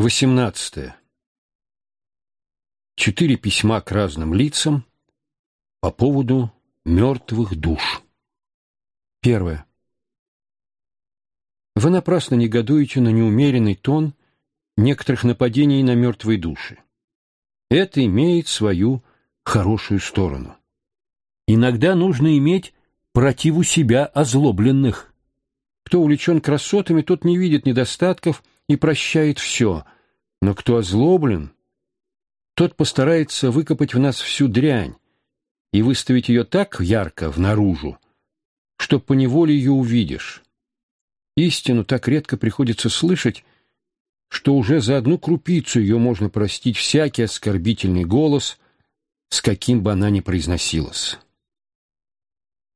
18. Четыре письма к разным лицам по поводу мертвых душ. Первое. Вы напрасно негодуете на неумеренный тон некоторых нападений на мертвые души. Это имеет свою хорошую сторону. Иногда нужно иметь противу себя озлобленных. Кто увлечен красотами, тот не видит недостатков и прощает все, но кто озлоблен, тот постарается выкопать в нас всю дрянь и выставить ее так ярко в наружу, что поневоле ее увидишь. Истину так редко приходится слышать, что уже за одну крупицу ее можно простить всякий оскорбительный голос, с каким бы она ни произносилась.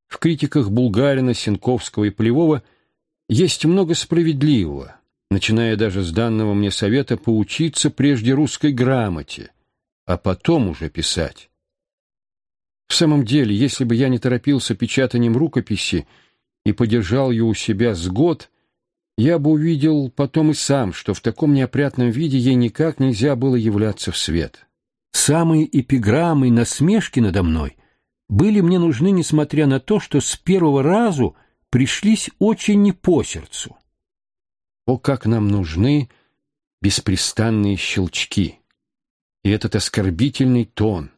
В критиках Булгарина, Сенковского и Полевого есть много справедливого, начиная даже с данного мне совета поучиться прежде русской грамоте, а потом уже писать. В самом деле, если бы я не торопился печатанием рукописи и подержал ее у себя с год, я бы увидел потом и сам, что в таком неопрятном виде ей никак нельзя было являться в свет. Самые эпиграммы и насмешки надо мной были мне нужны, несмотря на то, что с первого разу пришлись очень не по сердцу. О, как нам нужны беспрестанные щелчки! И этот оскорбительный тон,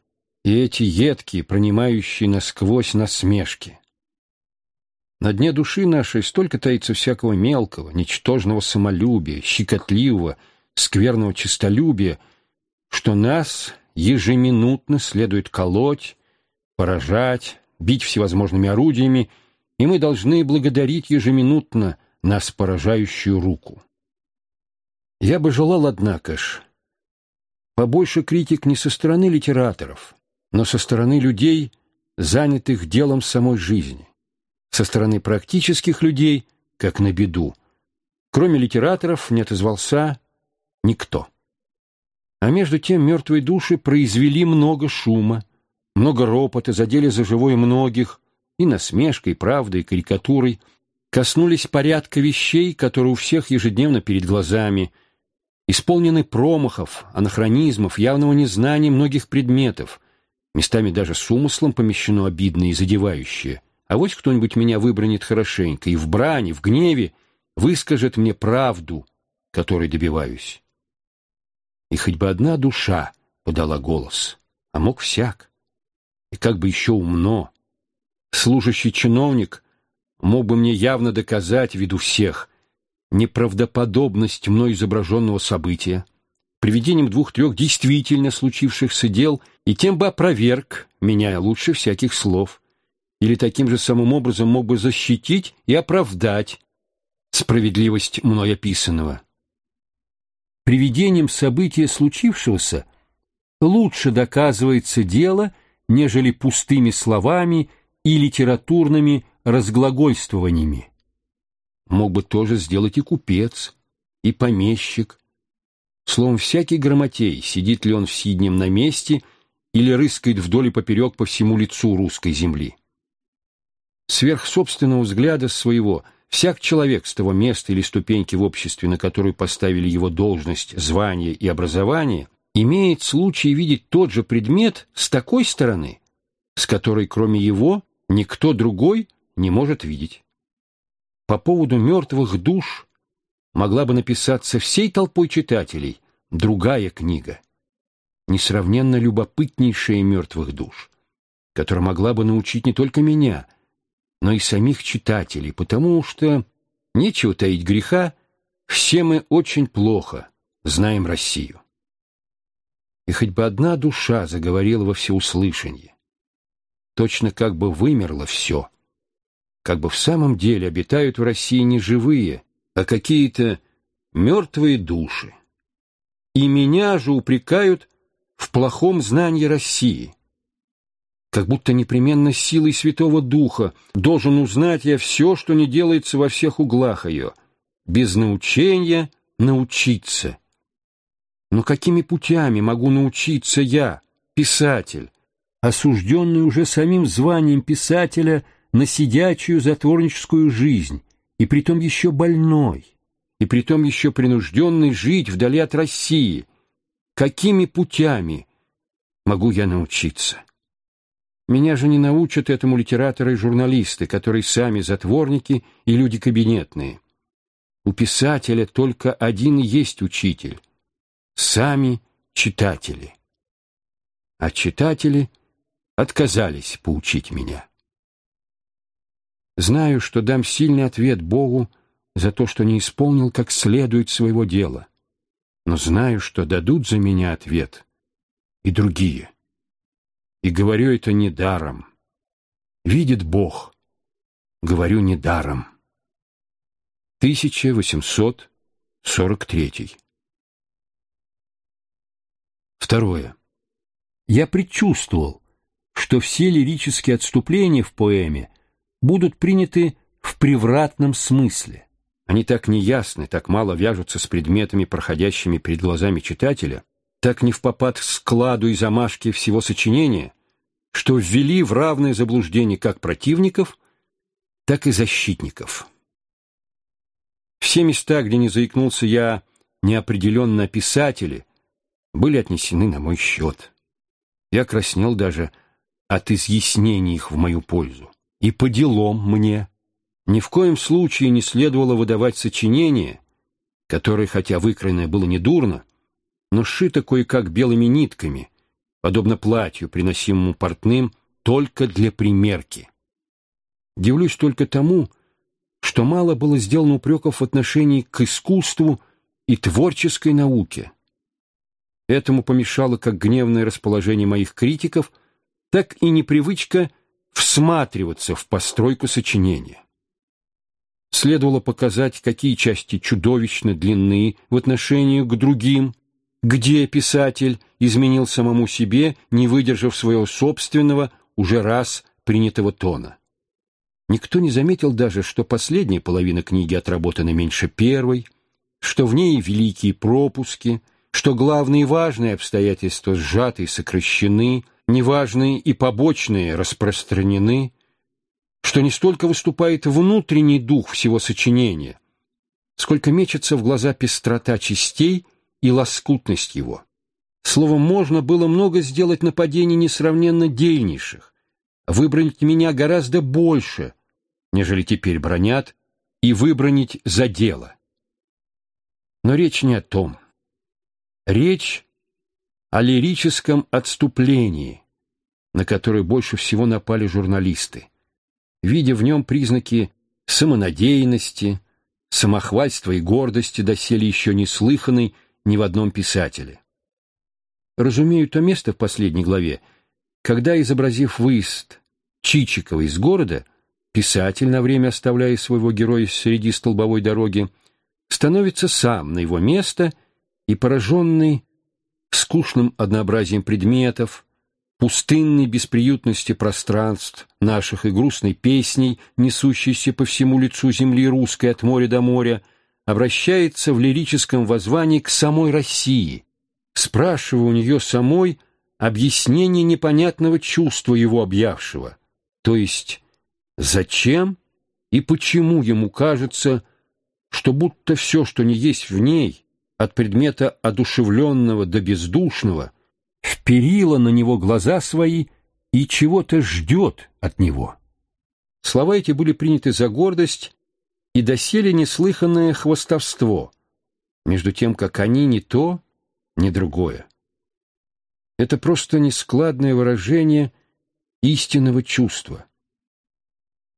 и эти едкие, пронимающие насквозь насмешки. На дне души нашей столько таится всякого мелкого, ничтожного самолюбия, щекотливого, скверного честолюбия, что нас ежеминутно следует колоть, поражать, бить всевозможными орудиями, и мы должны благодарить ежеминутно нас поражающую руку. Я бы желал, однако ж, побольше критик не со стороны литераторов, но со стороны людей, занятых делом самой жизни, со стороны практических людей, как на беду. Кроме литераторов не отозвался никто. А между тем мертвые души произвели много шума, много ропота, задели за живое многих, и насмешкой, правдой, карикатурой – коснулись порядка вещей, которые у всех ежедневно перед глазами, исполнены промахов, анахронизмов, явного незнания многих предметов, местами даже с умыслом помещено обидное и задевающее. А вот кто-нибудь меня выбранит хорошенько, и в брани, в гневе выскажет мне правду, которой добиваюсь. И хоть бы одна душа подала голос, а мог всяк, и как бы еще умно. Служащий чиновник — мог бы мне явно доказать ввиду всех неправдоподобность мной изображенного события, приведением двух-трех действительно случившихся дел, и тем бы опроверг меня лучше всяких слов, или таким же самым образом мог бы защитить и оправдать справедливость мной описанного. Приведением события случившегося лучше доказывается дело, нежели пустыми словами и литературными разглагольствованиями. Мог бы тоже сделать и купец, и помещик. Словом, всякий грамотей, сидит ли он в сиднем на месте или рыскает вдоль и поперек по всему лицу русской земли. Сверх собственного взгляда своего всяк человек с того места или ступеньки в обществе, на которую поставили его должность, звание и образование, имеет случай видеть тот же предмет с такой стороны, с которой, кроме его, никто другой не может видеть. По поводу мертвых душ могла бы написаться всей толпой читателей другая книга, несравненно любопытнейшая мертвых душ, которая могла бы научить не только меня, но и самих читателей, потому что, нечего таить греха, все мы очень плохо знаем Россию. И хоть бы одна душа заговорила во всеуслышание, точно как бы вымерло все — как бы в самом деле обитают в России не живые, а какие-то мертвые души. И меня же упрекают в плохом знании России. Как будто непременно силой Святого Духа должен узнать я все, что не делается во всех углах ее, без научения научиться. Но какими путями могу научиться я, писатель, осужденный уже самим званием писателя – на сидячую затворническую жизнь, и притом еще больной, и притом еще принужденный жить вдали от России. Какими путями могу я научиться? Меня же не научат этому литераторы и журналисты, которые сами затворники и люди кабинетные. У писателя только один есть учитель — сами читатели. А читатели отказались поучить меня. Знаю, что дам сильный ответ Богу за то, что не исполнил как следует своего дела. Но знаю, что дадут за меня ответ и другие. И говорю это не даром. Видит Бог, говорю не даром. 1843 Второе. Я предчувствовал, что все лирические отступления в поэме будут приняты в превратном смысле. Они так неясны, так мало вяжутся с предметами, проходящими перед глазами читателя, так не в попад складу и замашке всего сочинения, что ввели в равное заблуждение как противников, так и защитников. Все места, где не заикнулся я неопределенно о писателе, были отнесены на мой счет. Я краснел даже от изъяснений их в мою пользу. И по делам мне. Ни в коем случае не следовало выдавать сочинение, которое, хотя выкроенное было недурно, но сшито кое-как белыми нитками, подобно платью, приносимому портным, только для примерки. Дивлюсь только тому, что мало было сделано упреков в отношении к искусству и творческой науке. Этому помешало как гневное расположение моих критиков, так и непривычка всматриваться в постройку сочинения. Следовало показать, какие части чудовищно длинны в отношении к другим, где писатель изменил самому себе, не выдержав своего собственного, уже раз принятого тона. Никто не заметил даже, что последняя половина книги отработана меньше первой, что в ней великие пропуски, что главные важные обстоятельства сжаты и сокращены, неважные и побочные распространены, что не столько выступает внутренний дух всего сочинения, сколько мечется в глаза пестрота частей и лоскутность его. Словом, можно было много сделать нападений несравненно дельнейших, выбронить меня гораздо больше, нежели теперь бронят, и выбронить за дело. Но речь не о том. Речь о лирическом отступлении, на которое больше всего напали журналисты видя в нем признаки самонадеянности, самохвальства и гордости, доселе еще не слыханной ни в одном писателе. Разумею то место в последней главе, когда, изобразив выезд Чичикова из города, писатель, на время оставляя своего героя среди столбовой дороги, становится сам на его место и, пораженный скучным однообразием предметов, пустынной бесприютности пространств наших и грустной песней, несущейся по всему лицу земли русской от моря до моря, обращается в лирическом воззвании к самой России, спрашивая у нее самой объяснение непонятного чувства его объявшего, то есть зачем и почему ему кажется, что будто все, что не есть в ней, от предмета одушевленного до бездушного – вперила на него глаза свои и чего-то ждет от него. Слова эти были приняты за гордость и доселе неслыханное хвостовство, между тем, как они ни то, ни другое. Это просто нескладное выражение истинного чувства.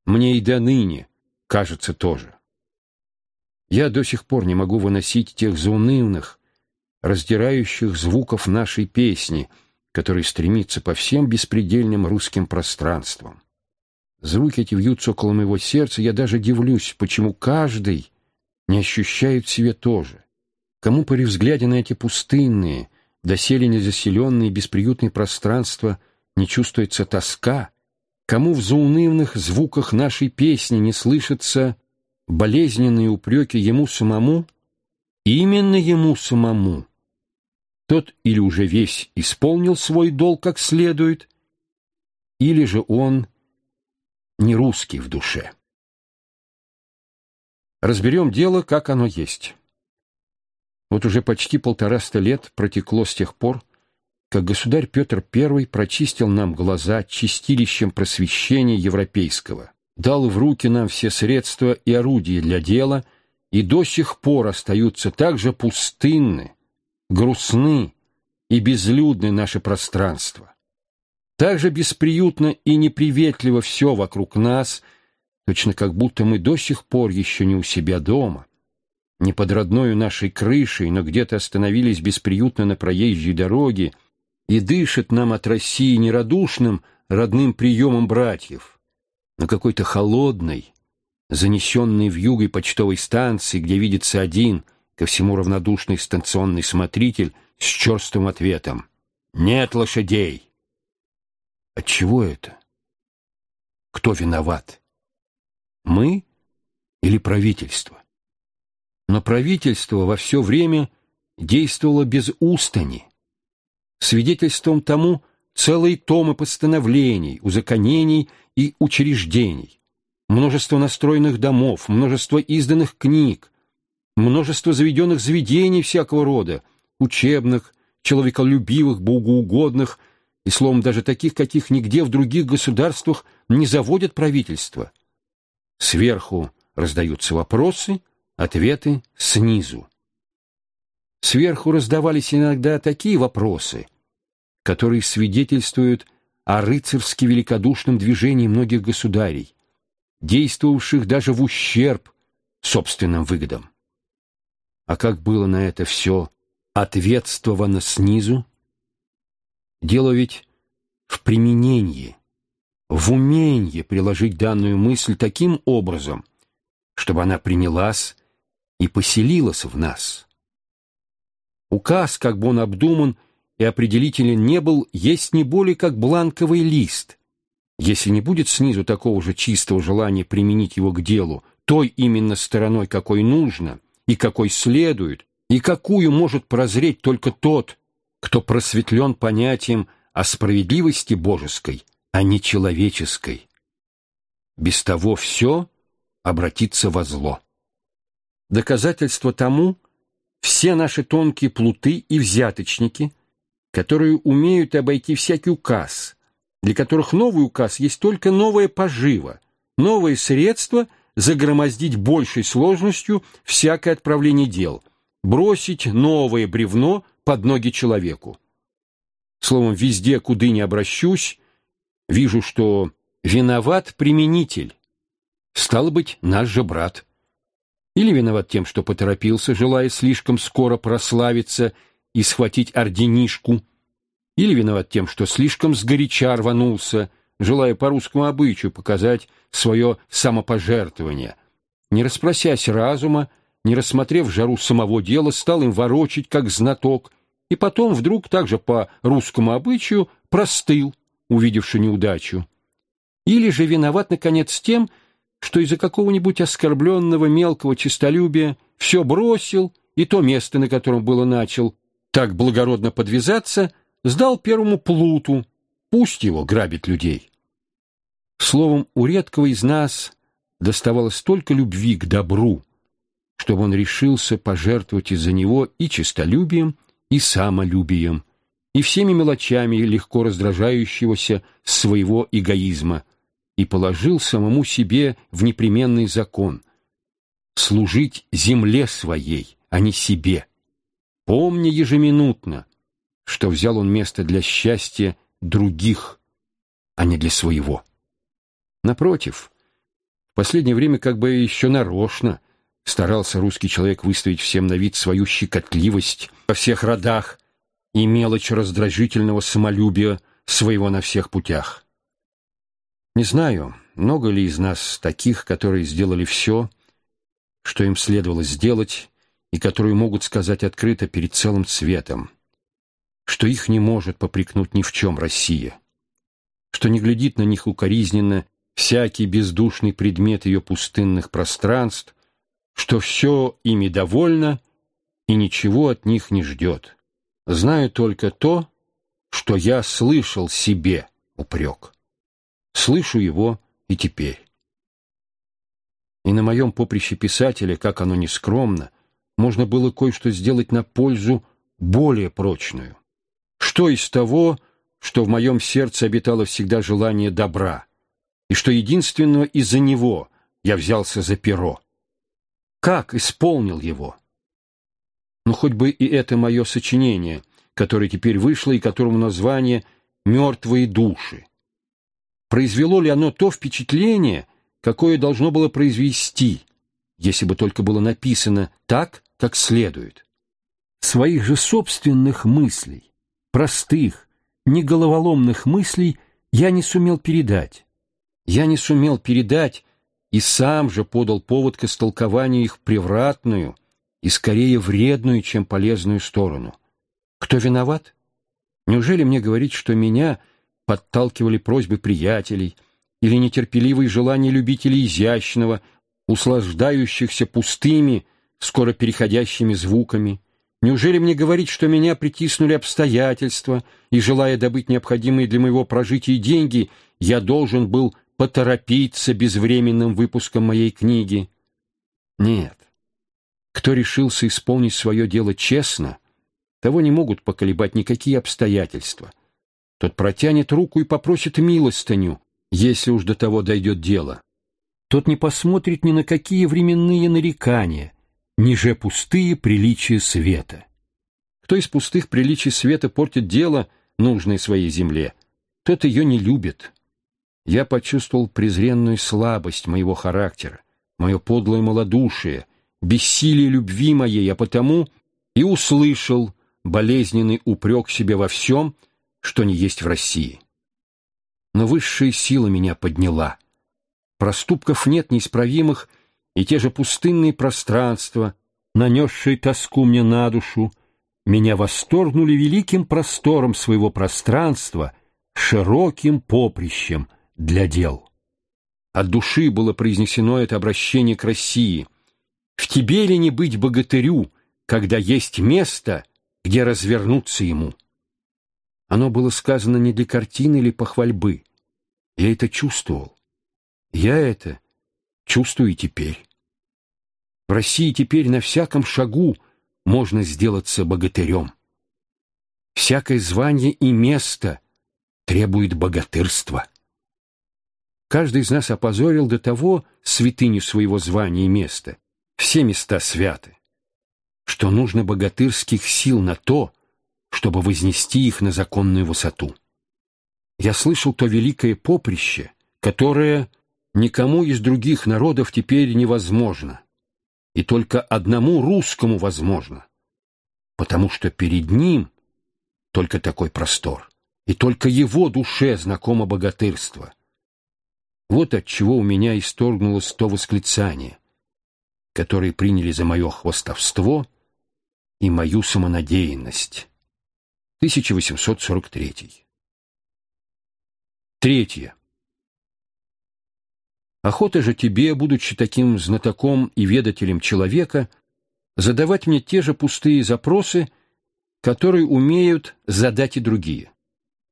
Мне и до ныне кажется тоже. Я до сих пор не могу выносить тех заунывных, раздирающих звуков нашей песни, который стремится по всем беспредельным русским пространствам. Звуки эти вьются около моего сердца, я даже дивлюсь, почему каждый не ощущает в себе тоже. Кому при взгляде на эти пустынные, доселе незаселенные бесприютные пространства не чувствуется тоска, кому в заунывных звуках нашей песни не слышатся болезненные упреки ему самому, именно ему самому, тот или уже весь исполнил свой долг как следует, или же он не русский в душе. Разберем дело, как оно есть. Вот уже почти полтораста лет протекло с тех пор, как государь Петр I прочистил нам глаза чистилищем просвещения европейского, дал в руки нам все средства и орудия для дела, и до сих пор остаются так же пустынны, грустны и безлюдны наши пространства. Так же бесприютно и неприветливо все вокруг нас, точно как будто мы до сих пор еще не у себя дома, не под родною нашей крышей, но где-то остановились бесприютно на проезжей дороге, и дышит нам от России нерадушным родным приемом братьев, на какой-то холодной, занесенной в югой почтовой станции, где видится один, ко всему равнодушный станционный смотритель с черстым ответом «Нет лошадей!» Отчего это? Кто виноват? Мы или правительство? Но правительство во все время действовало без устани, Свидетельством тому целые томы постановлений, узаконений и учреждений, множество настроенных домов, множество изданных книг, множество заведенных заведений всякого рода, учебных, человеколюбивых, богоугодных, и, словом, даже таких, каких нигде в других государствах не заводят правительство. Сверху раздаются вопросы, ответы снизу. Сверху раздавались иногда такие вопросы, которые свидетельствуют о рыцарски великодушном движении многих государей, действовавших даже в ущерб собственным выгодам. А как было на это все ответствовано снизу? Дело ведь в применении, в умении приложить данную мысль таким образом, чтобы она принялась и поселилась в нас. Указ, как бы он обдуман и определителен не был, есть не более как бланковый лист. Если не будет снизу такого же чистого желания применить его к делу, той именно стороной, какой нужно, и какой следует, и какую может прозреть только тот, кто просветлен понятием о справедливости божеской, а не человеческой. Без того все обратится во зло. Доказательство тому — все наши тонкие плуты и взяточники, которые умеют обойти всякий указ, для которых новый указ есть только новая пожива, новое средство загромоздить большей сложностью всякое отправление дел, бросить новое бревно под ноги человеку. Словом, везде, куда не обращусь, вижу, что виноват применитель. Стало быть, наш же брат. Или виноват тем, что поторопился, желая слишком скоро прославиться и схватить орденишку, или виноват тем, что слишком сгоряча рванулся, желая по русскому обычаю показать свое самопожертвование. Не распросясь разума, не рассмотрев жару самого дела, стал им ворочить, как знаток, и потом вдруг также по русскому обычаю простыл, увидевши неудачу. Или же виноват, наконец, тем, что из-за какого-нибудь оскорбленного мелкого честолюбия все бросил и то место, на котором было начал так благородно подвязаться, сдал первому плуту, пусть его грабит людей. Словом, у редкого из нас доставалось столько любви к добру, чтобы он решился пожертвовать из-за него и честолюбием, и самолюбием, и всеми мелочами легко раздражающегося своего эгоизма, и положил самому себе в непременный закон — служить земле своей, а не себе. Помни ежеминутно, что взял он место для счастья других, а не для своего. Напротив, в последнее время как бы еще нарочно старался русский человек выставить всем на вид свою щекотливость во всех родах и мелочь раздражительного самолюбия своего на всех путях. Не знаю, много ли из нас таких, которые сделали все, что им следовало сделать, и которые могут сказать открыто перед целым светом, что их не может попрекнуть ни в чем Россия, что не глядит на них укоризненно всякий бездушный предмет ее пустынных пространств, что все ими довольно и ничего от них не ждет. Знаю только то, что я слышал себе упрек. Слышу его и теперь. И на моем поприще писателя, как оно не скромно, можно было кое-что сделать на пользу более прочную. Что из того, что в моем сердце обитало всегда желание добра, и что единственно из-за него я взялся за перо? Как исполнил его? Ну, хоть бы и это мое сочинение, которое теперь вышло и которому название «Мертвые души». Произвело ли оно то впечатление, какое должно было произвести, если бы только было написано так, как следует? Своих же собственных мыслей, простых, не головоломных мыслей я не сумел передать. Я не сумел передать и сам же подал повод к истолкованию их превратную и скорее вредную, чем полезную сторону. Кто виноват? Неужели мне говорить, что меня подталкивали просьбы приятелей или нетерпеливые желания любителей изящного, услаждающихся пустыми, скоро переходящими звуками? Неужели мне говорить, что меня притиснули обстоятельства, и, желая добыть необходимые для моего прожития деньги, я должен был поторопиться безвременным выпуском моей книги? Нет. Кто решился исполнить свое дело честно, того не могут поколебать никакие обстоятельства. Тот протянет руку и попросит милостыню, если уж до того дойдет дело. Тот не посмотрит ни на какие временные нарекания — ниже пустые приличия света. Кто из пустых приличий света портит дело, нужное своей земле, тот ее не любит. Я почувствовал презренную слабость моего характера, мое подлое малодушие, бессилие любви моей, а потому и услышал болезненный упрек себе во всем, что не есть в России. Но высшая сила меня подняла. Проступков нет неисправимых, и те же пустынные пространства, нанесшие тоску мне на душу, меня восторгнули великим простором своего пространства, широким поприщем для дел. От души было произнесено это обращение к России. В тебе ли не быть богатырю, когда есть место, где развернуться ему? Оно было сказано не для картины или похвальбы. Я это чувствовал. Я это чувствую теперь. В России теперь на всяком шагу можно сделаться богатырем. Всякое звание и место требует богатырства. Каждый из нас опозорил до того святыню своего звания и места. Все места святы. Что нужно богатырских сил на то, чтобы вознести их на законную высоту. Я слышал то великое поприще, которое никому из других народов теперь невозможно, и только одному русскому возможно, потому что перед ним только такой простор, и только его душе знакомо богатырство. Вот от чего у меня исторгнулось то восклицание, которое приняли за мое хвостовство и мою самонадеянность. 1843. Третье. Охота же тебе, будучи таким знатоком и ведателем человека, задавать мне те же пустые запросы, которые умеют задать и другие.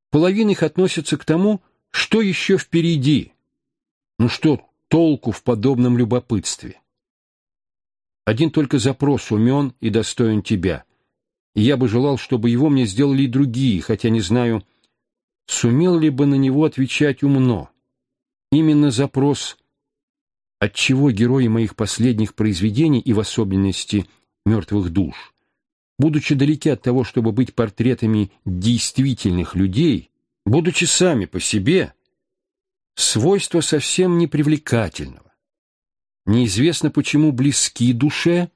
Половина их относится к тому, что еще впереди. Ну что толку в подобном любопытстве? Один только запрос умен и достоин тебя, и я бы желал, чтобы его мне сделали и другие, хотя не знаю, сумел ли бы на него отвечать умно. Именно запрос «Отчего герои моих последних произведений и в особенности «Мертвых душ», будучи далеки от того, чтобы быть портретами действительных людей, будучи сами по себе, свойства совсем непривлекательного. Неизвестно, почему близки душе,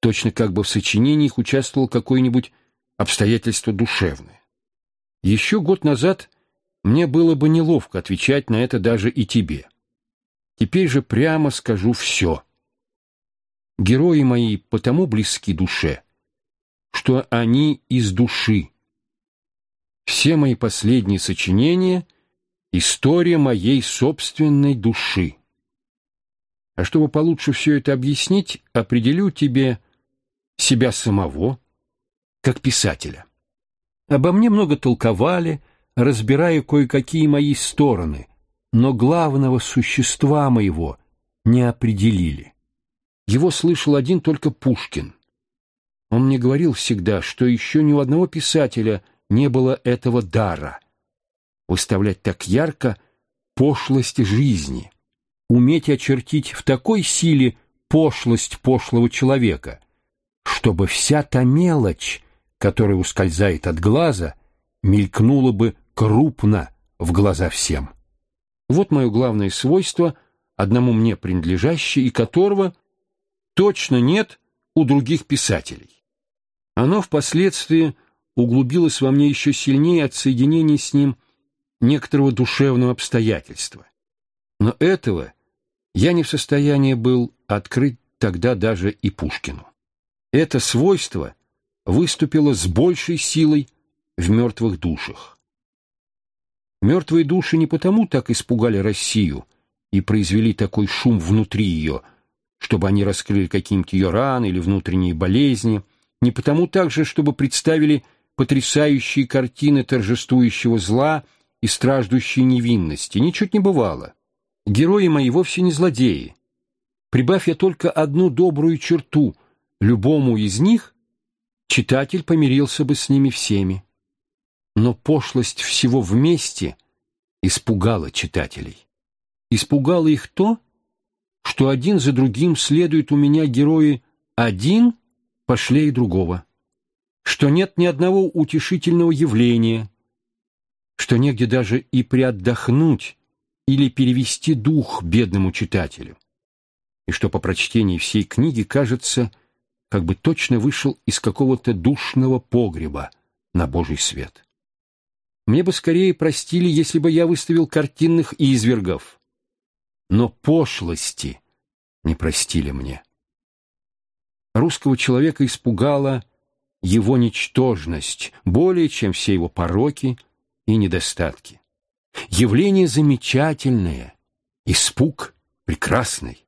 точно как бы в сочинениях участвовал какое-нибудь обстоятельство душевное. Еще год назад мне было бы неловко отвечать на это даже и тебе. Теперь же прямо скажу все. Герои мои потому близки душе, что они из души. Все мои последние сочинения — история моей собственной души. А чтобы получше все это объяснить, определю тебе себя самого, как писателя. Обо мне много толковали, разбирая кое-какие мои стороны, но главного существа моего не определили. Его слышал один только Пушкин, Он мне говорил всегда, что еще ни у одного писателя не было этого дара — выставлять так ярко пошлость жизни, уметь очертить в такой силе пошлость пошлого человека, чтобы вся та мелочь, которая ускользает от глаза, мелькнула бы крупно в глаза всем. Вот мое главное свойство, одному мне принадлежащее, и которого точно нет у других писателей. Оно впоследствии углубилось во мне еще сильнее от соединения с ним некоторого душевного обстоятельства. Но этого я не в состоянии был открыть тогда даже и Пушкину. Это свойство выступило с большей силой в мертвых душах. Мертвые души не потому так испугали Россию и произвели такой шум внутри ее, чтобы они раскрыли какие-нибудь ее раны или внутренние болезни, не потому также, чтобы представили потрясающие картины торжествующего зла и страждущей невинности. Ничуть не бывало. Герои мои вовсе не злодеи. Прибавь я только одну добрую черту любому из них, читатель помирился бы с ними всеми но пошлость всего вместе испугала читателей. Испугало их то, что один за другим следуют у меня герои один пошлее другого, что нет ни одного утешительного явления, что негде даже и приотдохнуть или перевести дух бедному читателю, и что по прочтении всей книги кажется, как бы точно вышел из какого-то душного погреба на Божий свет. Мне бы скорее простили, если бы я выставил картинных извергов. Но пошлости не простили мне. Русского человека испугала его ничтожность более, чем все его пороки и недостатки. Явление замечательное, испуг прекрасный.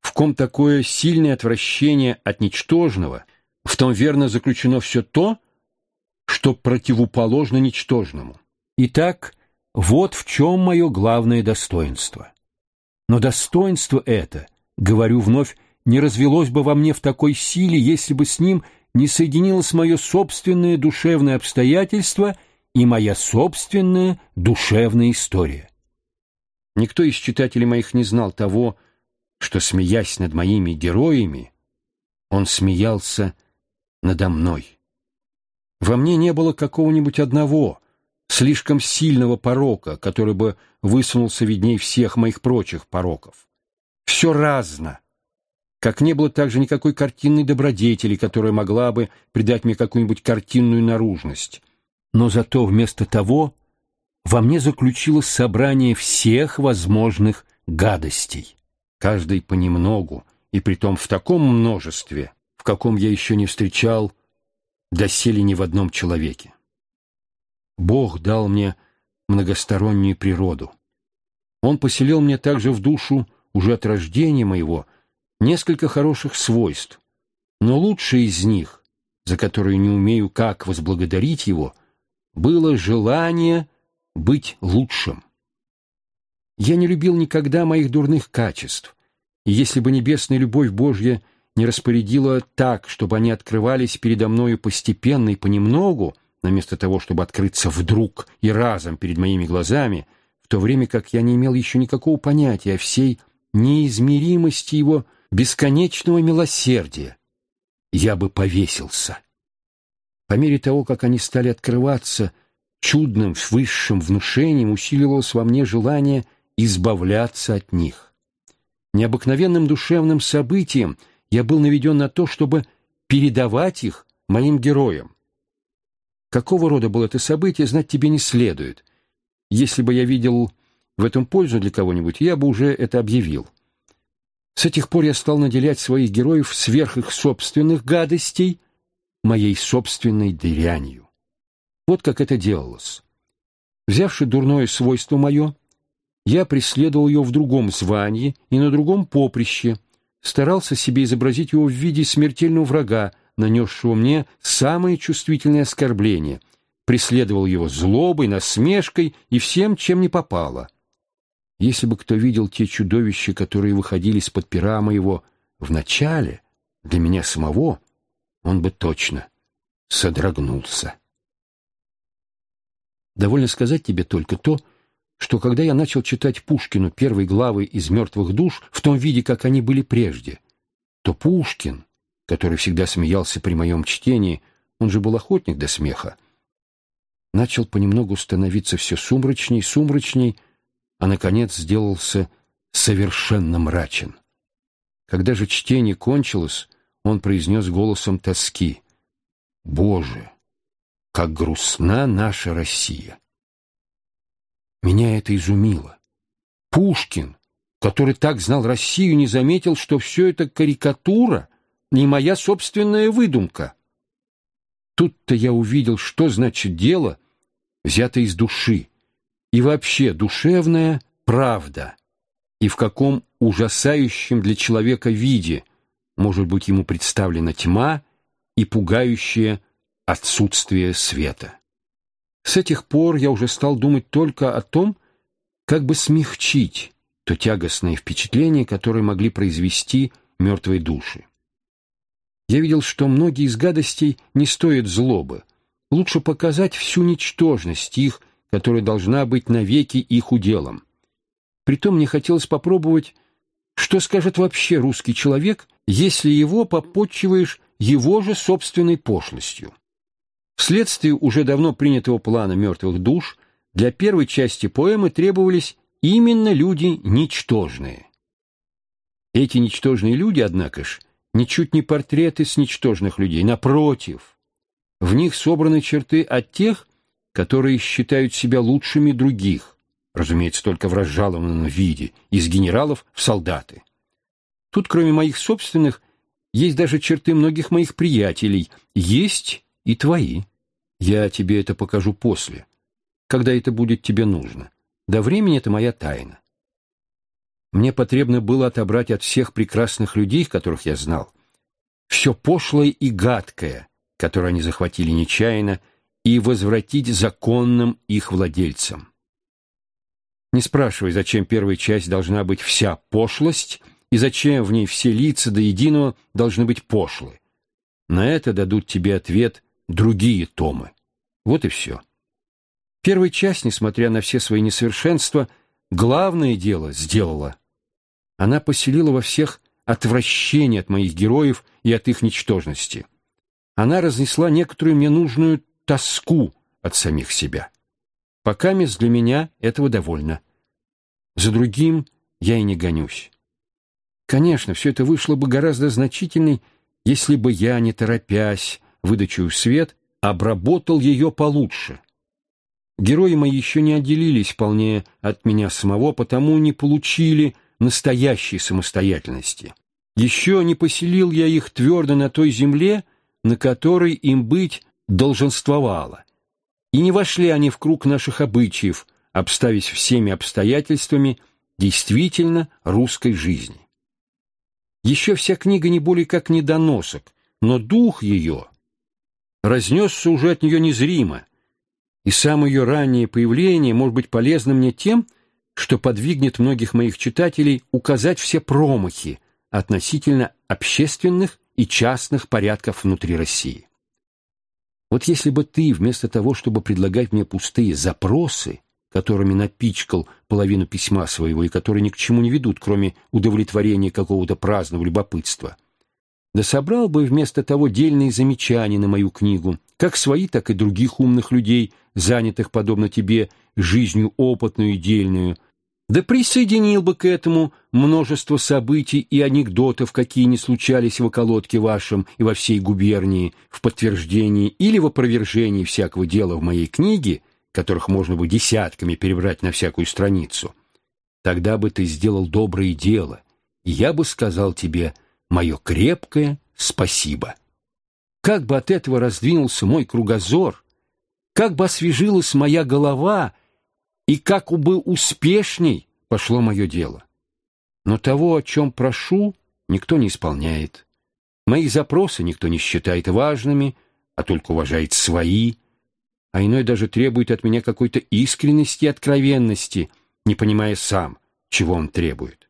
В ком такое сильное отвращение от ничтожного, в том верно заключено все то, что противоположно ничтожному. Итак, вот в чем мое главное достоинство. Но достоинство это, говорю вновь, не развелось бы во мне в такой силе, если бы с ним не соединилось мое собственное душевное обстоятельство и моя собственная душевная история. Никто из читателей моих не знал того, что, смеясь над моими героями, он смеялся надо мной. Во мне не было какого-нибудь одного, слишком сильного порока, который бы высунулся видней всех моих прочих пороков. Все разно. Как не было также никакой картинной добродетели, которая могла бы придать мне какую-нибудь картинную наружность. Но зато вместо того во мне заключилось собрание всех возможных гадостей, каждой понемногу, и притом в таком множестве, в каком я еще не встречал доселе ни в одном человеке. Бог дал мне многостороннюю природу. Он поселил мне также в душу, уже от рождения моего, несколько хороших свойств, но лучшее из них, за которое не умею как возблагодарить его, было желание быть лучшим. Я не любил никогда моих дурных качеств, и если бы небесная любовь Божья не распорядила так, чтобы они открывались передо мною постепенно и понемногу, вместо того, чтобы открыться вдруг и разом перед моими глазами, в то время как я не имел еще никакого понятия о всей неизмеримости его бесконечного милосердия, я бы повесился. По мере того, как они стали открываться, чудным высшим внушением усиливалось во мне желание избавляться от них. Необыкновенным душевным событием — я был наведен на то, чтобы передавать их моим героям. Какого рода было это событие, знать тебе не следует. Если бы я видел в этом пользу для кого-нибудь, я бы уже это объявил. С этих пор я стал наделять своих героев сверх их собственных гадостей моей собственной дрянью. Вот как это делалось. Взявши дурное свойство мое, я преследовал ее в другом звании и на другом поприще — старался себе изобразить его в виде смертельного врага, нанесшего мне самые чувствительные оскорбления, преследовал его злобой, насмешкой и всем, чем не попало. Если бы кто видел те чудовища, которые выходили из-под пера моего в начале, для меня самого, он бы точно содрогнулся. Довольно сказать тебе только то, что когда я начал читать Пушкину первые главы из «Мертвых душ» в том виде, как они были прежде, то Пушкин, который всегда смеялся при моем чтении, он же был охотник до смеха, начал понемногу становиться все сумрачней, сумрачней, а, наконец, сделался совершенно мрачен. Когда же чтение кончилось, он произнес голосом тоски «Боже, как грустна наша Россия!» Меня это изумило. Пушкин, который так знал Россию, не заметил, что все это карикатура, не моя собственная выдумка. Тут-то я увидел, что значит дело, взято из души, и вообще душевная правда, и в каком ужасающем для человека виде может быть ему представлена тьма и пугающее отсутствие света. С этих пор я уже стал думать только о том, как бы смягчить то тягостное впечатление, которое могли произвести мертвые души. Я видел, что многие из гадостей не стоят злобы. Лучше показать всю ничтожность их, которая должна быть навеки их уделом. Притом мне хотелось попробовать, что скажет вообще русский человек, если его попотчиваешь его же собственной пошлостью. Вследствие уже давно принятого плана мертвых душ для первой части поэмы требовались именно люди ничтожные. Эти ничтожные люди, однако ж, ничуть не портреты с ничтожных людей, напротив, в них собраны черты от тех, которые считают себя лучшими других, разумеется, только в разжалованном виде, из генералов в солдаты. Тут, кроме моих собственных, есть даже черты многих моих приятелей, есть и твои. Я тебе это покажу после, когда это будет тебе нужно. До времени это моя тайна. Мне потребно было отобрать от всех прекрасных людей, которых я знал, все пошлое и гадкое, которое они захватили нечаянно, и возвратить законным их владельцам. Не спрашивай, зачем первая часть должна быть вся пошлость, и зачем в ней все лица до единого должны быть пошлы. На это дадут тебе ответ другие томы. Вот и все. Первая часть, несмотря на все свои несовершенства, главное дело сделала. Она поселила во всех отвращение от моих героев и от их ничтожности. Она разнесла некоторую мне нужную тоску от самих себя. Пока мисс для меня этого довольно. За другим я и не гонюсь. Конечно, все это вышло бы гораздо значительней, если бы я, не торопясь, выдачу в свет, обработал ее получше. Герои мои еще не отделились вполне от меня самого, потому не получили настоящей самостоятельности. Еще не поселил я их твердо на той земле, на которой им быть долженствовало. И не вошли они в круг наших обычаев, обставясь всеми обстоятельствами действительно русской жизни. Еще вся книга не более как недоносок, но дух ее разнесся уже от нее незримо, и самое ее раннее появление может быть полезно мне тем, что подвигнет многих моих читателей указать все промахи относительно общественных и частных порядков внутри России. Вот если бы ты, вместо того, чтобы предлагать мне пустые запросы, которыми напичкал половину письма своего и которые ни к чему не ведут, кроме удовлетворения какого-то праздного любопытства, да собрал бы вместо того дельные замечания на мою книгу, как свои, так и других умных людей, занятых, подобно тебе, жизнью опытную и дельную, да присоединил бы к этому множество событий и анекдотов, какие не случались в околотке вашем и во всей губернии, в подтверждении или в опровержении всякого дела в моей книге, которых можно бы десятками перебрать на всякую страницу, тогда бы ты сделал доброе дело, и я бы сказал тебе мое крепкое спасибо. Как бы от этого раздвинулся мой кругозор, как бы освежилась моя голова, и как бы успешней пошло мое дело. Но того, о чем прошу, никто не исполняет. Мои запросы никто не считает важными, а только уважает свои, а иной даже требует от меня какой-то искренности и откровенности, не понимая сам, чего он требует.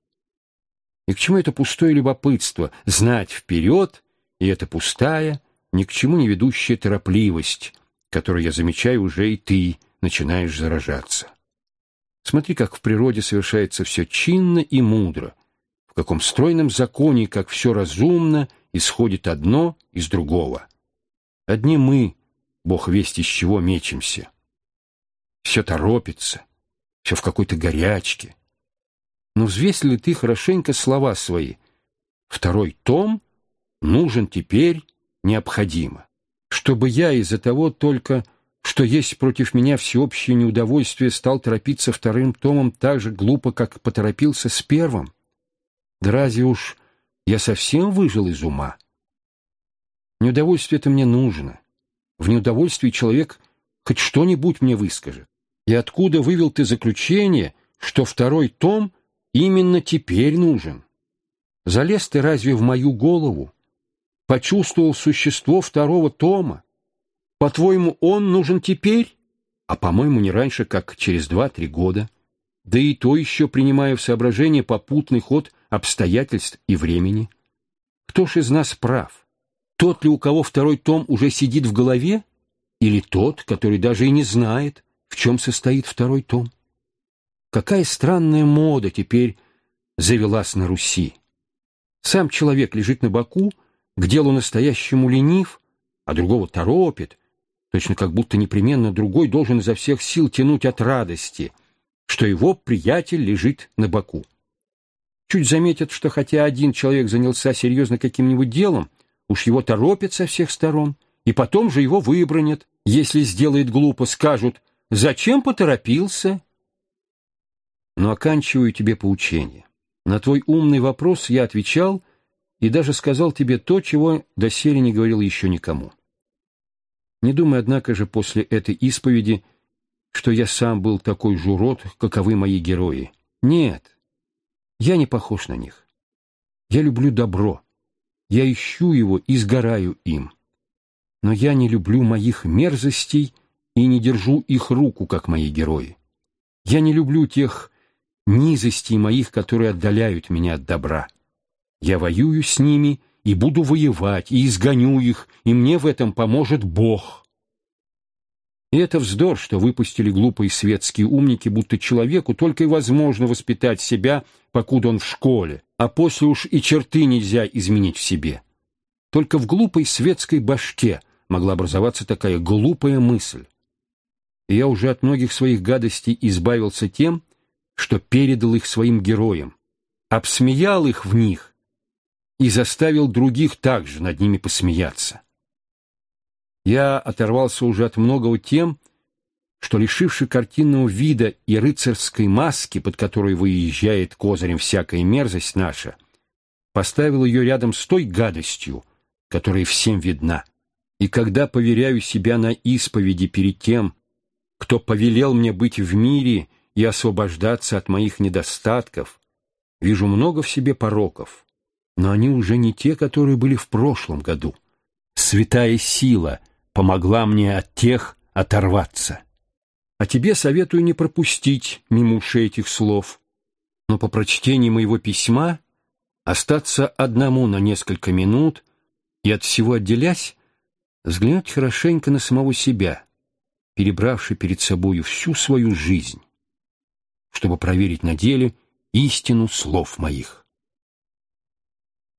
И к чему это пустое любопытство — знать вперед, и эта пустая, ни к чему не ведущая торопливость, которую я замечаю уже и ты начинаешь заражаться. Смотри, как в природе совершается все чинно и мудро, в каком стройном законе, как все разумно, исходит одно из другого. Одни мы, Бог весть из чего, мечемся. Все торопится, все в какой-то горячке. Но взвесь ли ты хорошенько слова свои? Второй том нужен теперь необходимо. Чтобы я из-за того только, что есть против меня всеобщее неудовольствие, стал торопиться вторым томом так же глупо, как поторопился с первым? Да разве уж я совсем выжил из ума? Неудовольствие это мне нужно. В неудовольствии человек хоть что-нибудь мне выскажет. И откуда вывел ты заключение, что второй том именно теперь нужен? Залез ты разве в мою голову? Почувствовал существо второго тома? По-твоему, он нужен теперь? А, по-моему, не раньше, как через два-три года. Да и то еще принимая в соображение попутный ход обстоятельств и времени. Кто ж из нас прав? Тот ли, у кого второй том уже сидит в голове? Или тот, который даже и не знает, в чем состоит второй том? Какая странная мода теперь завелась на Руси. Сам человек лежит на боку, к делу настоящему ленив, а другого торопит, точно как будто непременно другой должен изо всех сил тянуть от радости, что его приятель лежит на боку. Чуть заметят, что хотя один человек занялся серьезно каким-нибудь делом, уж его торопят со всех сторон, и потом же его выбронят. Если сделает глупо, скажут «Зачем поторопился?» Но оканчиваю тебе поучение. На твой умный вопрос я отвечал и даже сказал тебе то, чего доселе не говорил еще никому. Не думай, однако же, после этой исповеди, что я сам был такой же урод, каковы мои герои. Нет, я не похож на них. Я люблю добро. Я ищу его и сгораю им. Но я не люблю моих мерзостей и не держу их руку, как мои герои. Я не люблю тех низостей моих, которые отдаляют меня от добра. Я воюю с ними и буду воевать, и изгоню их, и мне в этом поможет Бог. И это вздор, что выпустили глупые светские умники, будто человеку только и возможно воспитать себя, покуда он в школе, а после уж и черты нельзя изменить в себе. Только в глупой светской башке могла образоваться такая глупая мысль. И я уже от многих своих гадостей избавился тем, что передал их своим героям, обсмеял их в них и заставил других также над ними посмеяться. Я оторвался уже от многого тем, что, лишивши картинного вида и рыцарской маски, под которой выезжает козырем всякая мерзость наша, поставил ее рядом с той гадостью, которая всем видна. И когда поверяю себя на исповеди перед тем, кто повелел мне быть в мире и освобождаться от моих недостатков, вижу много в себе пороков, но они уже не те, которые были в прошлом году. Святая сила помогла мне от тех оторваться. А тебе советую не пропустить мимо ушей этих слов, но по прочтении моего письма остаться одному на несколько минут и от всего отделясь, взглянуть хорошенько на самого себя, перебравший перед собою всю свою жизнь чтобы проверить на деле истину слов моих.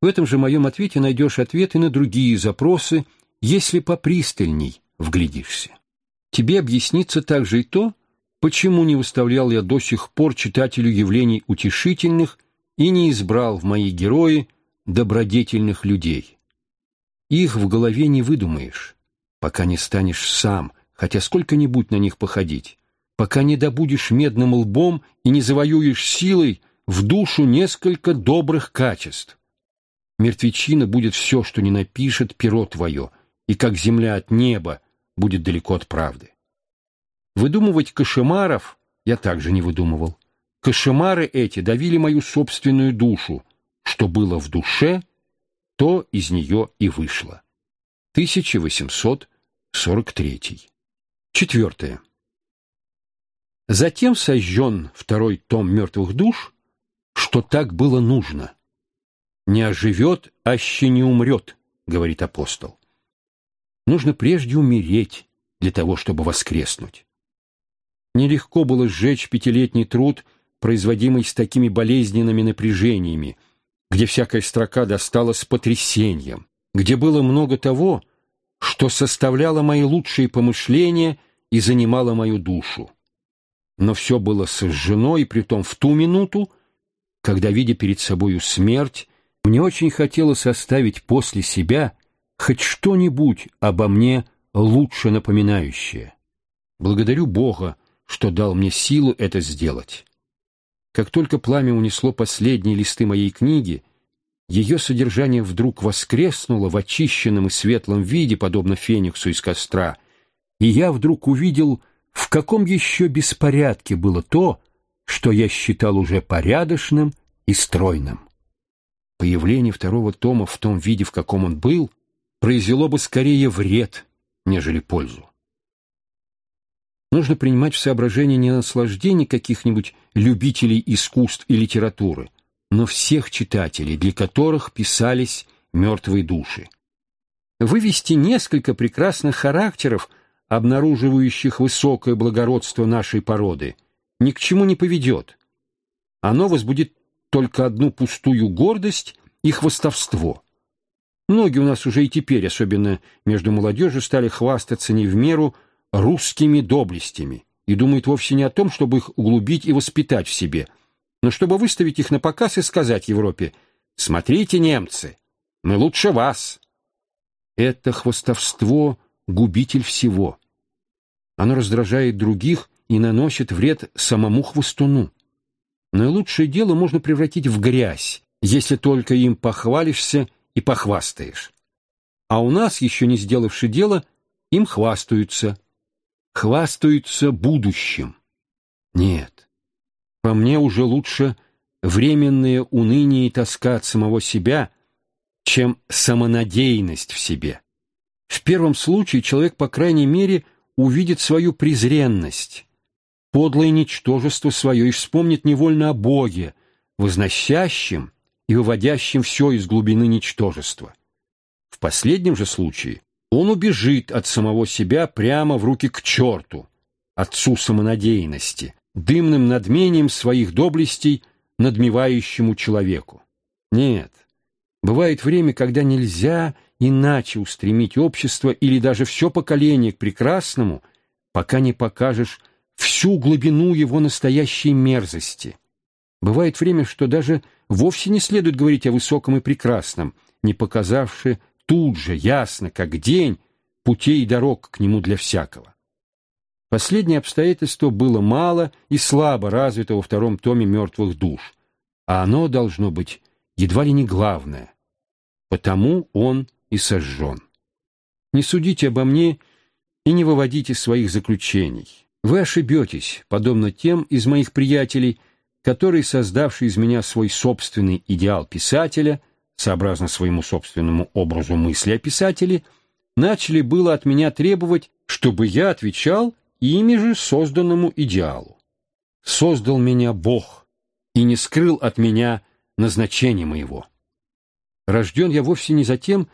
В этом же моем ответе найдешь ответы на другие запросы, если попристальней вглядишься. Тебе объяснится также и то, почему не выставлял я до сих пор читателю явлений утешительных и не избрал в мои герои добродетельных людей. Их в голове не выдумаешь, пока не станешь сам, хотя сколько-нибудь на них походить, пока не добудешь медным лбом и не завоюешь силой в душу несколько добрых качеств. Мертвечина будет все, что не напишет перо твое, и как земля от неба будет далеко от правды. Выдумывать кошемаров я также не выдумывал. Кошемары эти давили мою собственную душу. Что было в душе, то из нее и вышло. 1843. Четвертое. Затем сожжен второй том «Мертвых душ», что так было нужно. «Не оживет, аще не умрет», — говорит апостол. нужно прежде умереть для того, чтобы воскреснуть. Нелегко было сжечь пятилетний труд, производимый с такими болезненными напряжениями, где всякая строка досталась потрясением, где было много того, что составляло мои лучшие помышления и занимало мою душу. Но все было сожжено, и притом в ту минуту, когда, видя перед собою смерть, мне очень хотелось оставить после себя хоть что-нибудь обо мне лучше напоминающее. Благодарю Бога, что дал мне силу это сделать. Как только пламя унесло последние листы моей книги, ее содержание вдруг воскреснуло в очищенном и светлом виде, подобно фениксу из костра, и я вдруг увидел, в каком еще беспорядке было то, что я считал уже порядочным и стройным. Появление второго тома в том виде, в каком он был, произвело бы скорее вред, нежели пользу. Нужно принимать в соображение не наслаждение каких-нибудь любителей искусств и литературы, но всех читателей, для которых писались мертвые души. Вывести несколько прекрасных характеров, обнаруживающих высокое благородство нашей породы, ни к чему не поведет. Оно возбудит только одну пустую гордость и хвостовство. Многие у нас уже и теперь, особенно между молодежью, стали хвастаться не в меру русскими доблестями и думают вовсе не о том, чтобы их углубить и воспитать в себе, но чтобы выставить их на показ и сказать Европе «Смотрите, немцы, мы лучше вас». Это хвостовство — губитель всего. Оно раздражает других и наносит вред самому хвостуну. Наилучшее дело можно превратить в грязь, если только им похвалишься и похвастаешь. А у нас, еще не сделавши дело, им хвастаются, хвастаются будущим. Нет, по мне уже лучше временное уныние и тоска от самого себя, чем самонадеянность в себе. В первом случае человек, по крайней мере, увидит свою презренность, подлое ничтожество свое и вспомнит невольно о Боге, возносящем и выводящем все из глубины ничтожества. В последнем же случае он убежит от самого себя прямо в руки к черту, отцу самонадеянности, дымным надмением своих доблестей надмевающему человеку. Нет, бывает время, когда нельзя иначе устремить общество или даже все поколение к прекрасному, пока не покажешь всю глубину его настоящей мерзости. Бывает время, что даже вовсе не следует говорить о высоком и прекрасном, не показавши тут же, ясно, как день, путей и дорог к нему для всякого. Последнее обстоятельство было мало и слабо развито во втором томе «Мертвых душ», а оно должно быть едва ли не главное. Потому он и сожжен. Не судите обо мне и не выводите своих заключений. Вы ошибетесь, подобно тем из моих приятелей, которые, создавшие из меня свой собственный идеал писателя – сообразно своему собственному образу мысли о писателе, начали было от меня требовать, чтобы я отвечал ими же созданному идеалу. Создал меня Бог и не скрыл от меня назначение моего. Рожден я вовсе не за тем,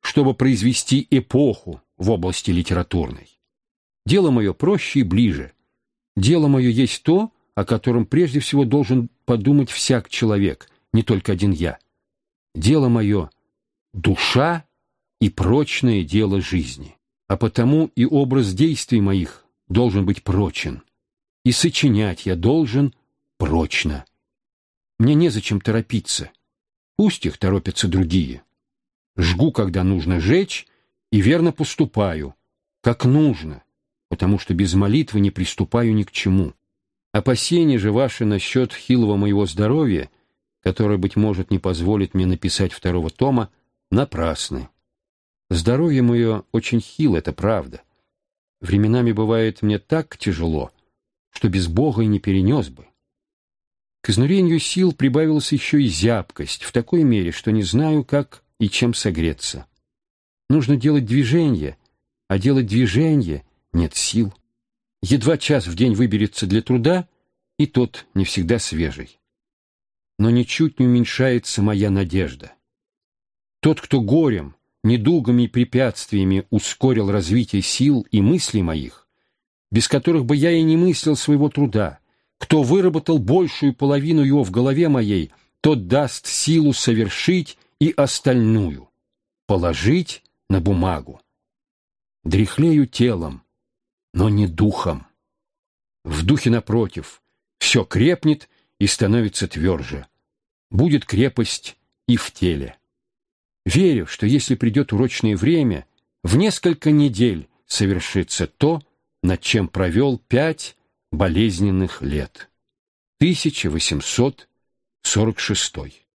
чтобы произвести эпоху в области литературной. Дело мое проще и ближе. Дело мое есть то, о котором прежде всего должен подумать всяк человек, не только один я — Дело мое — душа и прочное дело жизни, а потому и образ действий моих должен быть прочен, и сочинять я должен прочно. Мне незачем торопиться, пусть их торопятся другие. Жгу, когда нужно жечь, и верно поступаю, как нужно, потому что без молитвы не приступаю ни к чему. Опасения же ваши насчет хилого моего здоровья — которая, быть может, не позволит мне написать второго тома, напрасны. Здоровье мое очень хило, это правда. Временами бывает мне так тяжело, что без Бога и не перенес бы. К изнурению сил прибавилась еще и зябкость, в такой мере, что не знаю, как и чем согреться. Нужно делать движение, а делать движение нет сил. Едва час в день выберется для труда, и тот не всегда свежий но ничуть не уменьшается моя надежда. Тот, кто горем недугами и препятствиями ускорил развитие сил и мыслей моих, без которых бы я и не мыслил своего труда, кто выработал большую половину его в голове моей, тот даст силу совершить и остальную, положить на бумагу. Дряхлею телом, но не духом. В духе, напротив, все крепнет и становится тверже. Будет крепость и в теле. Верю, что если придет урочное время, в несколько недель совершится то, над чем провел пять болезненных лет. 1846